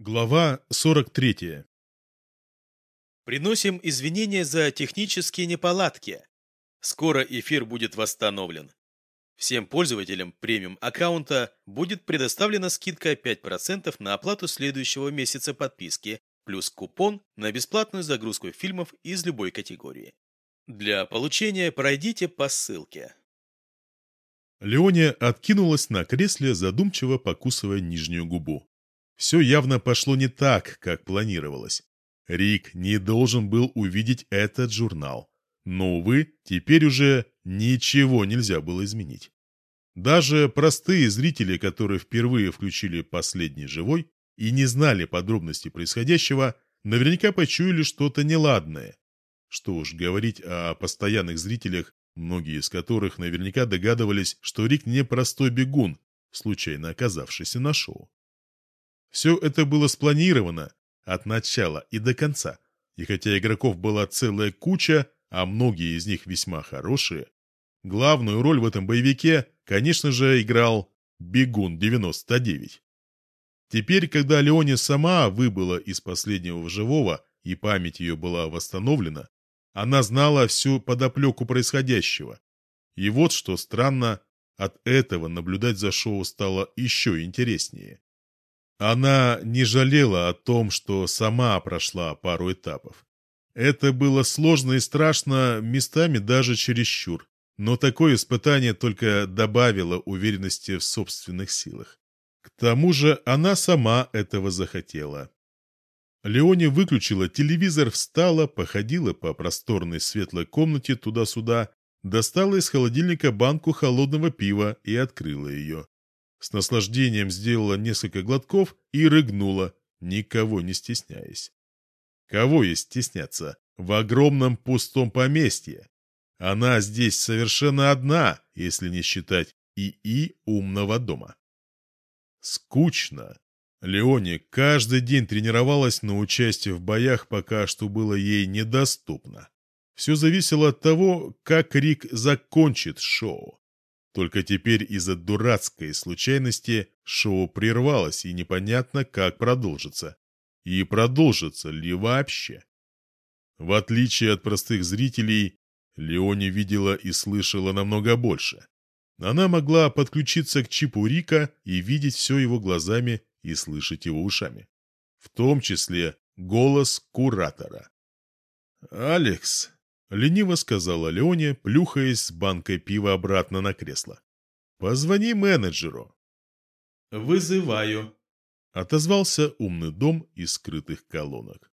Глава 43. Приносим извинения за технические неполадки. Скоро эфир будет восстановлен. Всем пользователям премиум аккаунта будет предоставлена скидка 5% на оплату следующего месяца подписки, плюс купон на бесплатную загрузку фильмов из любой категории. Для получения пройдите по ссылке. Леония откинулась на кресле, задумчиво покусывая нижнюю губу. Все явно пошло не так, как планировалось. Рик не должен был увидеть этот журнал. Но, увы, теперь уже ничего нельзя было изменить. Даже простые зрители, которые впервые включили «Последний живой» и не знали подробностей происходящего, наверняка почуяли что-то неладное. Что уж говорить о постоянных зрителях, многие из которых наверняка догадывались, что Рик не простой бегун, случайно оказавшийся на шоу. Все это было спланировано от начала и до конца. И хотя игроков была целая куча, а многие из них весьма хорошие, главную роль в этом боевике, конечно же, играл Бегун 99. Теперь, когда Леоне сама выбыла из последнего живого и память ее была восстановлена, она знала всю подоплеку происходящего. И вот что странно, от этого наблюдать за шоу стало еще интереснее. Она не жалела о том, что сама прошла пару этапов. Это было сложно и страшно, местами даже чересчур. Но такое испытание только добавило уверенности в собственных силах. К тому же она сама этого захотела. Леоне выключила телевизор, встала, походила по просторной светлой комнате туда-сюда, достала из холодильника банку холодного пива и открыла ее. С наслаждением сделала несколько глотков и рыгнула, никого не стесняясь. Кого есть стесняться? В огромном пустом поместье. Она здесь совершенно одна, если не считать ИИ умного дома. Скучно. Леоне каждый день тренировалась на участие в боях, пока что было ей недоступно. Все зависело от того, как Рик закончит шоу. Только теперь из-за дурацкой случайности шоу прервалось, и непонятно, как продолжится. И продолжится ли вообще. В отличие от простых зрителей, Леони видела и слышала намного больше. Она могла подключиться к чипу Рика и видеть все его глазами и слышать его ушами. В том числе голос куратора. «Алекс, — лениво сказала Леоне, плюхаясь с банкой пива обратно на кресло. «Позвони менеджеру». «Вызываю», — отозвался умный дом из скрытых колонок.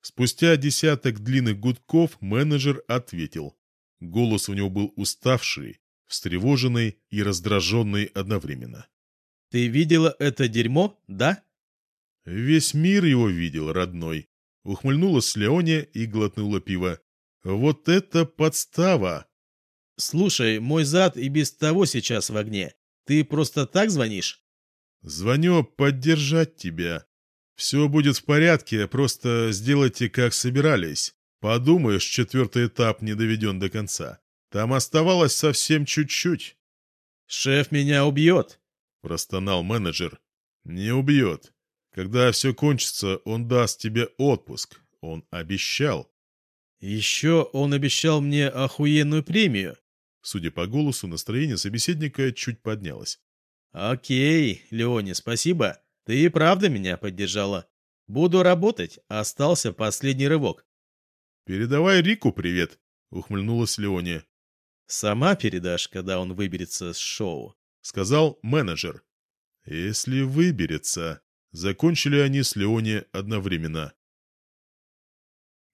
Спустя десяток длинных гудков менеджер ответил. Голос у него был уставший, встревоженный и раздраженный одновременно. «Ты видела это дерьмо, да?» «Весь мир его видел, родной», — ухмыльнулась Леоне и глотнула пиво. Вот это подстава! Слушай, мой зад и без того сейчас в огне. Ты просто так звонишь? Звоню поддержать тебя. Все будет в порядке, просто сделайте, как собирались. Подумаешь, четвертый этап не доведен до конца. Там оставалось совсем чуть-чуть. «Шеф меня убьет», — простонал менеджер. «Не убьет. Когда все кончится, он даст тебе отпуск. Он обещал». Еще он обещал мне охуенную премию. Судя по голосу, настроение собеседника чуть поднялось. Окей, Леони, спасибо. Ты и правда меня поддержала. Буду работать, остался последний рывок. Передавай Рику привет, ухмыльнулась Леония. Сама передашь, когда он выберется с шоу, сказал менеджер. Если выберется. Закончили они с Леони одновременно.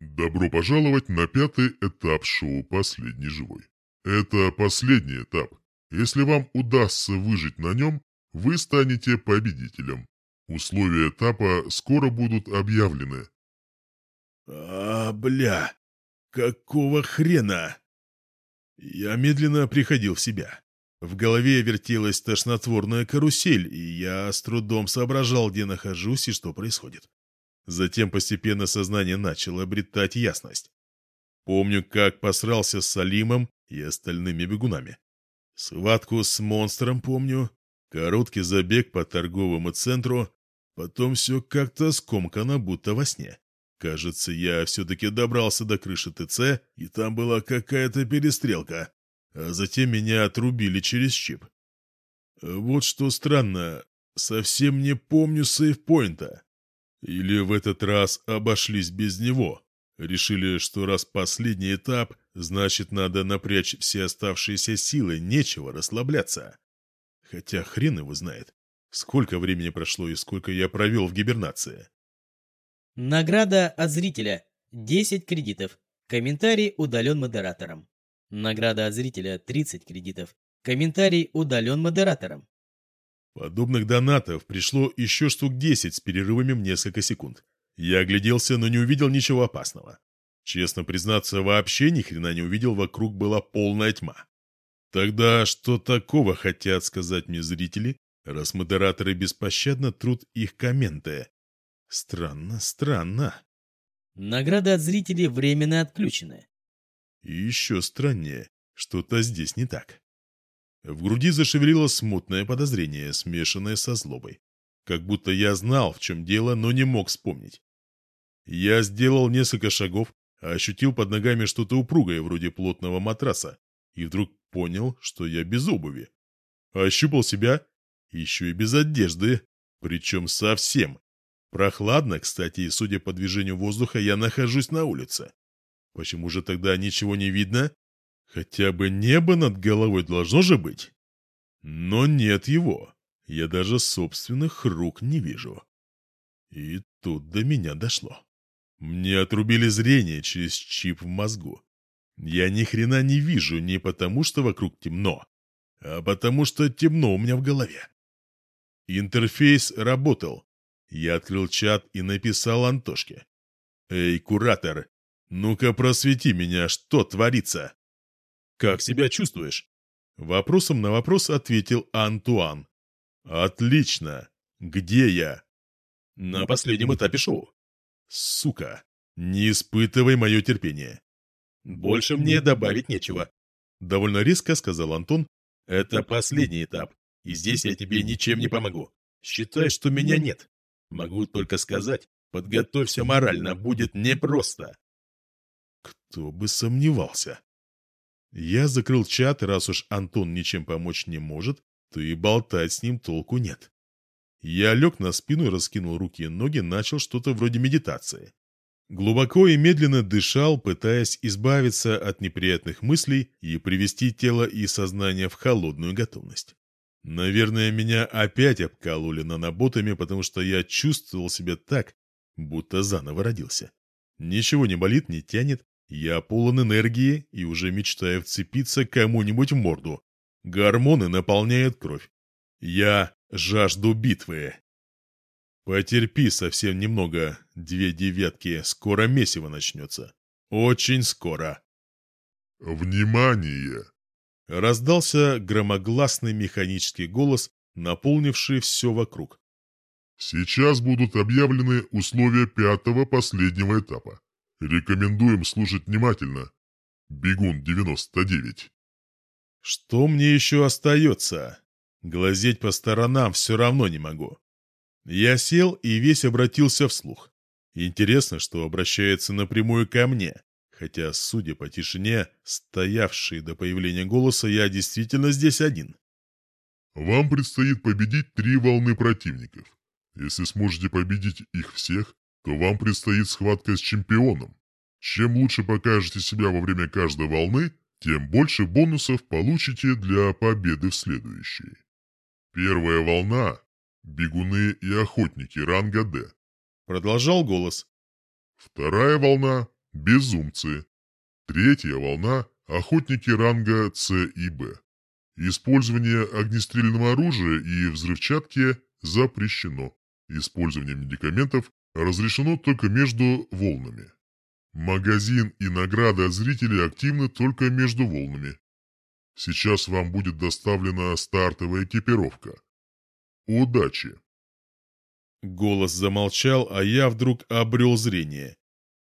Добро пожаловать на пятый этап шоу «Последний живой». Это последний этап. Если вам удастся выжить на нем, вы станете победителем. Условия этапа скоро будут объявлены. А, бля, какого хрена? Я медленно приходил в себя. В голове вертелась тошнотворная карусель, и я с трудом соображал, где нахожусь и что происходит. Затем постепенно сознание начало обретать ясность. Помню, как посрался с Салимом и остальными бегунами. Схватку с монстром помню, короткий забег по торговому центру, Потом все как-то скомкано, будто во сне. Кажется, я все-таки добрался до крыши ТЦ, и там была какая-то перестрелка. А затем меня отрубили через чип. Вот что странно, совсем не помню сейфпоинта. Или в этот раз обошлись без него. Решили, что раз последний этап, значит, надо напрячь все оставшиеся силы, нечего расслабляться. Хотя хрен его знает, сколько времени прошло и сколько я провел в гибернации. Награда от зрителя. 10 кредитов. Комментарий удален модератором. Награда от зрителя 30 кредитов. Комментарий удален модератором. Подобных донатов пришло еще штук 10 с перерывами в несколько секунд. Я огляделся, но не увидел ничего опасного. Честно признаться, вообще ни хрена не увидел, вокруг была полная тьма. Тогда что такого хотят сказать мне зрители, раз модераторы беспощадно трут их комменты? Странно, странно. Награда от зрителей временно отключена. И еще страннее, что-то здесь не так. В груди зашевелилось смутное подозрение, смешанное со злобой. Как будто я знал, в чем дело, но не мог вспомнить. Я сделал несколько шагов, а ощутил под ногами что-то упругое, вроде плотного матраса, и вдруг понял, что я без обуви. Ощупал себя, еще и без одежды, причем совсем. Прохладно, кстати, и судя по движению воздуха, я нахожусь на улице. Почему же тогда ничего не видно? Хотя бы небо над головой должно же быть. Но нет его. Я даже собственных рук не вижу. И тут до меня дошло. Мне отрубили зрение через чип в мозгу. Я ни хрена не вижу не потому, что вокруг темно, а потому что темно у меня в голове. Интерфейс работал, я открыл чат и написал Антошке. «Эй, куратор, ну-ка просвети меня, что творится?» «Как себя чувствуешь?» Вопросом на вопрос ответил Антуан. «Отлично! Где я?» «На последнем этапе шоу». «Сука! Не испытывай мое терпение!» «Больше мне добавить нечего», — довольно резко сказал Антон. «Это последний этап, и здесь я тебе ничем не помогу. Считай, что меня нет. Могу только сказать, подготовься морально, будет непросто. Кто бы сомневался. Я закрыл чат, и раз уж Антон ничем помочь не может, то и болтать с ним толку нет. Я лег на спину раскинул руки и ноги, начал что-то вроде медитации. Глубоко и медленно дышал, пытаясь избавиться от неприятных мыслей и привести тело и сознание в холодную готовность. Наверное, меня опять обкололи наноботами, потому что я чувствовал себя так, будто заново родился. Ничего не болит, не тянет, я полон энергии и уже мечтаю вцепиться кому-нибудь в морду. Гормоны наполняют кровь. Я жажду битвы. Потерпи совсем немного, две девятки, скоро месиво начнется. Очень скоро. Внимание! Раздался громогласный механический голос, наполнивший все вокруг. Сейчас будут объявлены условия пятого последнего этапа. Рекомендуем слушать внимательно. Бегун 99. Что мне еще остается? Глазеть по сторонам все равно не могу. Я сел и весь обратился вслух. Интересно, что обращается напрямую ко мне. Хотя, судя по тишине, стоявшей до появления голоса, я действительно здесь один. Вам предстоит победить три волны противников. Если сможете победить их всех, то вам предстоит схватка с чемпионом. Чем лучше покажете себя во время каждой волны, тем больше бонусов получите для победы в следующей. Первая волна – бегуны и охотники ранга D. Продолжал голос. Вторая волна Безумцы. Третья волна – охотники ранга С и Б. Использование огнестрельного оружия и взрывчатки запрещено. Использование медикаментов разрешено только между волнами. Магазин и награды от зрителей активны только между волнами. Сейчас вам будет доставлена стартовая экипировка. Удачи! Голос замолчал, а я вдруг обрел зрение.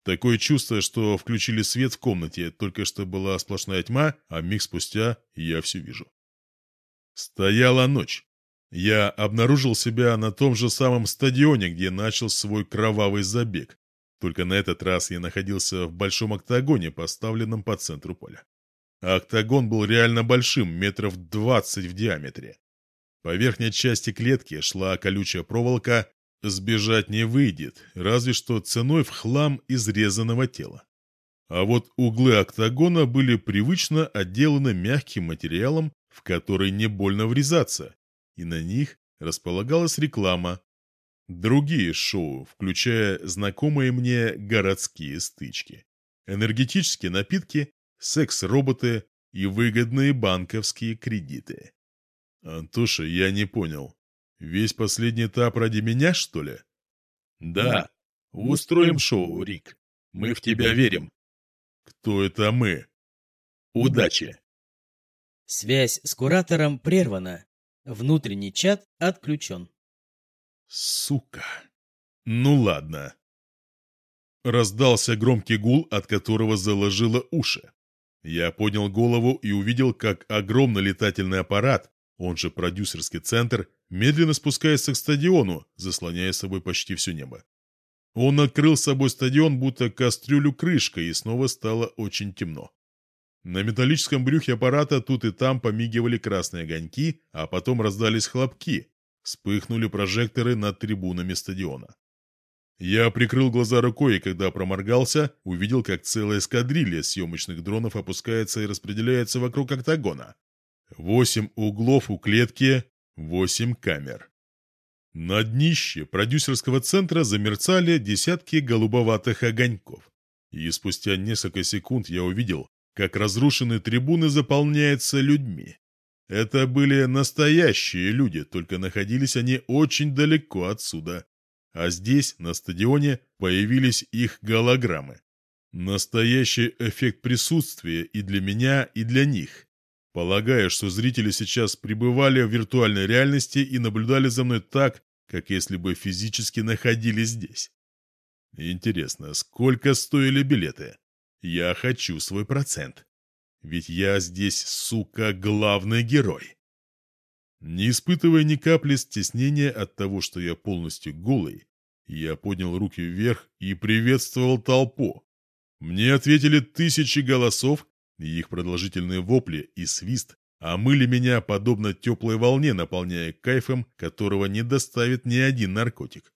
Такое чувство, что включили свет в комнате, только что была сплошная тьма, а миг спустя я все вижу. Стояла ночь. Я обнаружил себя на том же самом стадионе, где начал свой кровавый забег. Только на этот раз я находился в большом октагоне, поставленном по центру поля. А октагон был реально большим, метров двадцать в диаметре. По верхней части клетки шла колючая проволока, сбежать не выйдет, разве что ценой в хлам изрезанного тела. А вот углы октагона были привычно отделаны мягким материалом, в который не больно врезаться, и на них располагалась реклама. Другие шоу, включая знакомые мне городские стычки. Энергетические напитки, секс-роботы и выгодные банковские кредиты. Антоша, я не понял. Весь последний этап ради меня, что ли? Да. Устроим шоу, Рик. Мы в тебя верим. Кто это мы? Удачи. Связь с куратором прервана. Внутренний чат отключен. Сука. Ну ладно. Раздался громкий гул, от которого заложило уши. Я поднял голову и увидел, как огромный летательный аппарат, он же продюсерский центр, медленно спускается к стадиону, заслоняя собой почти все небо. Он открыл собой стадион, будто кастрюлю крышкой, и снова стало очень темно. На металлическом брюхе аппарата тут и там помигивали красные огоньки, а потом раздались хлопки. Вспыхнули прожекторы над трибунами стадиона. Я прикрыл глаза рукой, и когда проморгался, увидел, как целая эскадрилья съемочных дронов опускается и распределяется вокруг октагона. Восемь углов у клетки, восемь камер. На днище продюсерского центра замерцали десятки голубоватых огоньков. И спустя несколько секунд я увидел, как разрушенные трибуны заполняются людьми. Это были настоящие люди, только находились они очень далеко отсюда. А здесь, на стадионе, появились их голограммы. Настоящий эффект присутствия и для меня, и для них. Полагаю, что зрители сейчас пребывали в виртуальной реальности и наблюдали за мной так, как если бы физически находились здесь. Интересно, сколько стоили билеты? Я хочу свой процент. Ведь я здесь, сука, главный герой. Не испытывая ни капли стеснения от того, что я полностью голый, я поднял руки вверх и приветствовал толпу. Мне ответили тысячи голосов, и их продолжительные вопли и свист омыли меня подобно теплой волне, наполняя кайфом, которого не доставит ни один наркотик.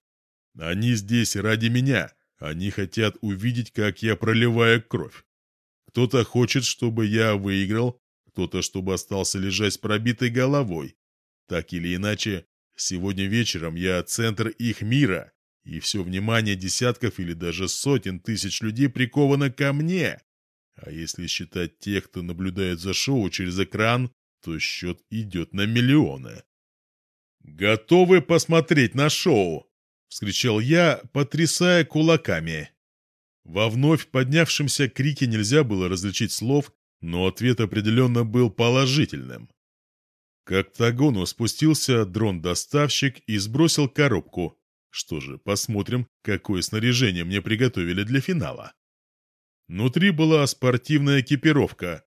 Они здесь ради меня, они хотят увидеть, как я проливаю кровь. Кто-то хочет, чтобы я выиграл, кто-то, чтобы остался лежать с пробитой головой. Так или иначе, сегодня вечером я центр их мира, и все внимание десятков или даже сотен тысяч людей приковано ко мне. А если считать тех, кто наблюдает за шоу через экран, то счет идет на миллионы. Готовы посмотреть на шоу? — вскричал я, потрясая кулаками. Во вновь поднявшемся крике нельзя было различить слов, но ответ определенно был положительным. К октагону спустился дрон-доставщик и сбросил коробку. Что же, посмотрим, какое снаряжение мне приготовили для финала. Внутри была спортивная экипировка.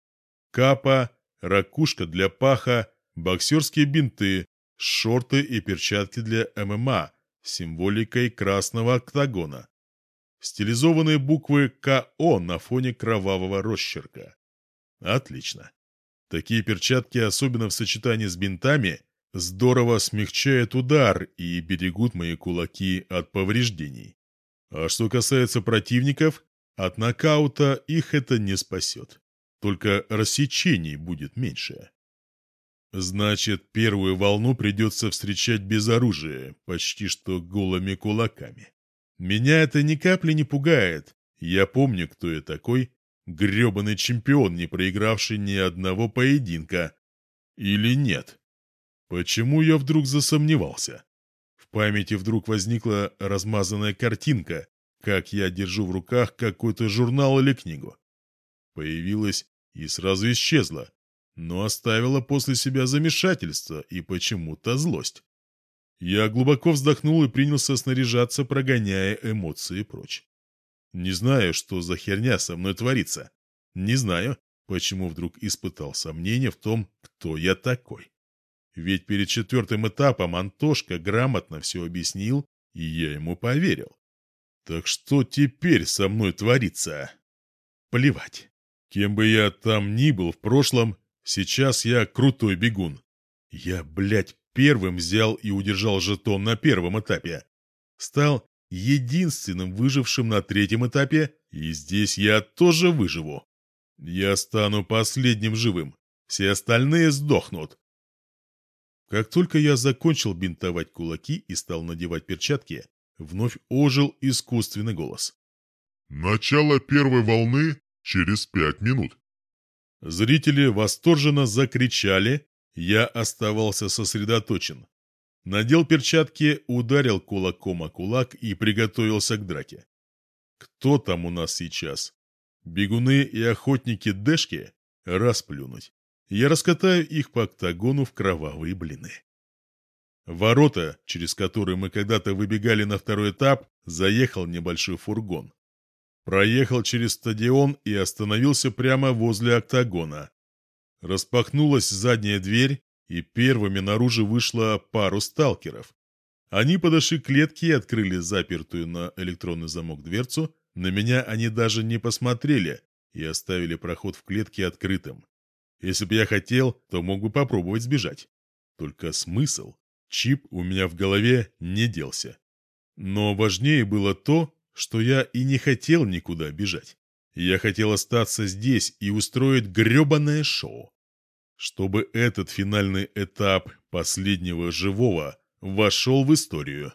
Капа, ракушка для паха, боксерские бинты, шорты и перчатки для ММА, символикой красного октагона. Стилизованные буквы КО на фоне кровавого росчерка. Отлично. Такие перчатки, особенно в сочетании с бинтами, здорово смягчают удар и берегут мои кулаки от повреждений. А что касается противников, от нокаута их это не спасет. Только рассечений будет меньше. Значит, первую волну придется встречать без оружия, почти что голыми кулаками. Меня это ни капли не пугает. Я помню, кто я такой. грёбаный чемпион, не проигравший ни одного поединка. Или нет? Почему я вдруг засомневался? В памяти вдруг возникла размазанная картинка, как я держу в руках какой-то журнал или книгу. Появилась и сразу исчезла, но оставила после себя замешательство и почему-то злость. Я глубоко вздохнул и принялся снаряжаться, прогоняя эмоции прочь. Не знаю, что за херня со мной творится. Не знаю, почему вдруг испытал сомнение в том, кто я такой. Ведь перед четвертым этапом Антошка грамотно все объяснил, и я ему поверил. Так что теперь со мной творится? Плевать. Кем бы я там ни был в прошлом, сейчас я крутой бегун. Я, блядь, первым взял и удержал жетон на первом этапе. Стал единственным выжившим на третьем этапе, и здесь я тоже выживу. Я стану последним живым, все остальные сдохнут. Как только я закончил бинтовать кулаки и стал надевать перчатки, вновь ожил искусственный голос. Начало первой волны через пять минут. Зрители восторженно закричали, я оставался сосредоточен. Надел перчатки, ударил кулаком о кулак и приготовился к драке. Кто там у нас сейчас? Бегуны и охотники Дэшки? Расплюнуть. Я раскатаю их по октагону в кровавые блины. Ворота, через которые мы когда-то выбегали на второй этап, заехал небольшой фургон. Проехал через стадион и остановился прямо возле октагона. Распахнулась задняя дверь, и первыми наружу вышло пару сталкеров. Они подошли к клетке и открыли запертую на электронный замок дверцу. На меня они даже не посмотрели и оставили проход в клетке открытым. Если бы я хотел, то мог бы попробовать сбежать. Только смысл? Чип у меня в голове не делся. Но важнее было то, что я и не хотел никуда бежать. Я хотел остаться здесь и устроить гребаное шоу чтобы этот финальный этап последнего живого вошел в историю.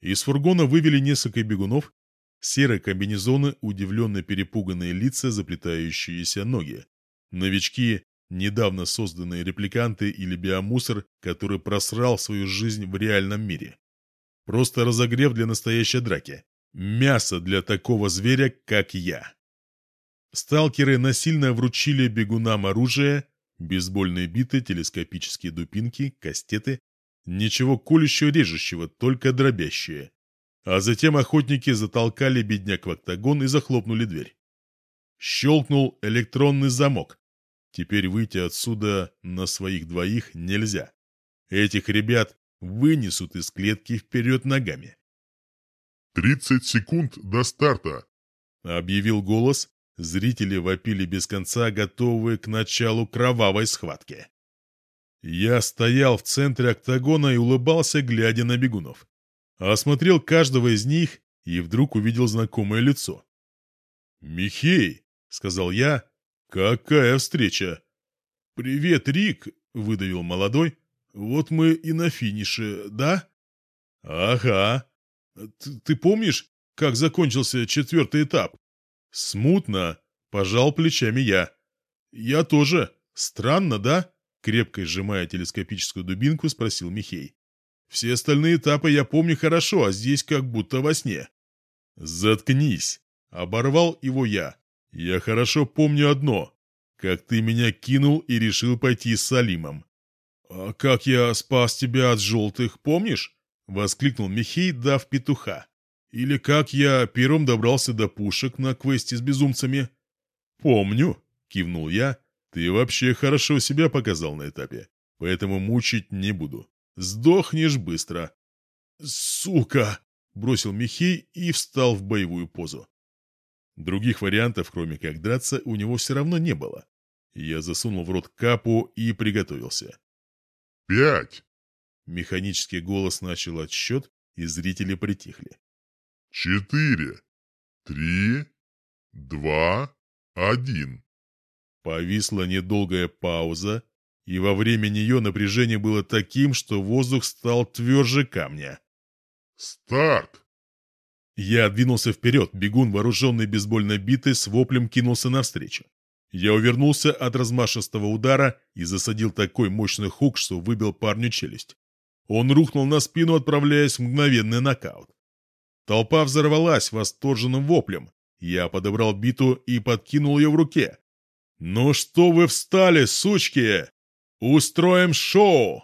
Из фургона вывели несколько бегунов, серые комбинезоны, удивленно перепуганные лица, заплетающиеся ноги. Новички, недавно созданные репликанты или биомусор, который просрал свою жизнь в реальном мире. Просто разогрев для настоящей драки. Мясо для такого зверя, как я. Сталкеры насильно вручили бегунам оружие, Бейсбольные биты, телескопические дупинки, кастеты. Ничего колющего-режущего, только дробящее. А затем охотники затолкали бедняк в октагон и захлопнули дверь. Щелкнул электронный замок. Теперь выйти отсюда на своих двоих нельзя. Этих ребят вынесут из клетки вперед ногами. «Тридцать секунд до старта», — объявил голос, Зрители вопили без конца, готовые к началу кровавой схватки. Я стоял в центре октагона и улыбался, глядя на бегунов. Осмотрел каждого из них и вдруг увидел знакомое лицо. «Михей!» — сказал я. «Какая встреча!» «Привет, Рик!» — выдавил молодой. «Вот мы и на финише, да?» «Ага. Т ты помнишь, как закончился четвертый этап?» «Смутно», — пожал плечами я. «Я тоже. Странно, да?» Крепко сжимая телескопическую дубинку, спросил Михей. «Все остальные этапы я помню хорошо, а здесь как будто во сне». «Заткнись!» — оборвал его я. «Я хорошо помню одно. Как ты меня кинул и решил пойти с Салимом». «А как я спас тебя от желтых, помнишь?» — воскликнул Михей, дав петуха. Или как я первым добрался до пушек на квесте с безумцами? Помню, кивнул я. Ты вообще хорошо себя показал на этапе, поэтому мучить не буду. Сдохнешь быстро. Сука! Бросил Михей и встал в боевую позу. Других вариантов, кроме как драться, у него все равно не было. Я засунул в рот капу и приготовился. «Пять!» Механический голос начал отсчет, и зрители притихли четыре, три, два, один. Повисла недолгая пауза, и во время нее напряжение было таким, что воздух стал тверже камня. «Старт!» Я двинулся вперед, бегун, вооруженный бейсбольной битой, с воплем кинулся навстречу. Я увернулся от размашистого удара и засадил такой мощный хук, что выбил парню челюсть. Он рухнул на спину, отправляясь в мгновенный нокаут. Толпа взорвалась восторженным воплем. Я подобрал биту и подкинул ее в руке. «Ну что вы встали, сучки? Устроим шоу!»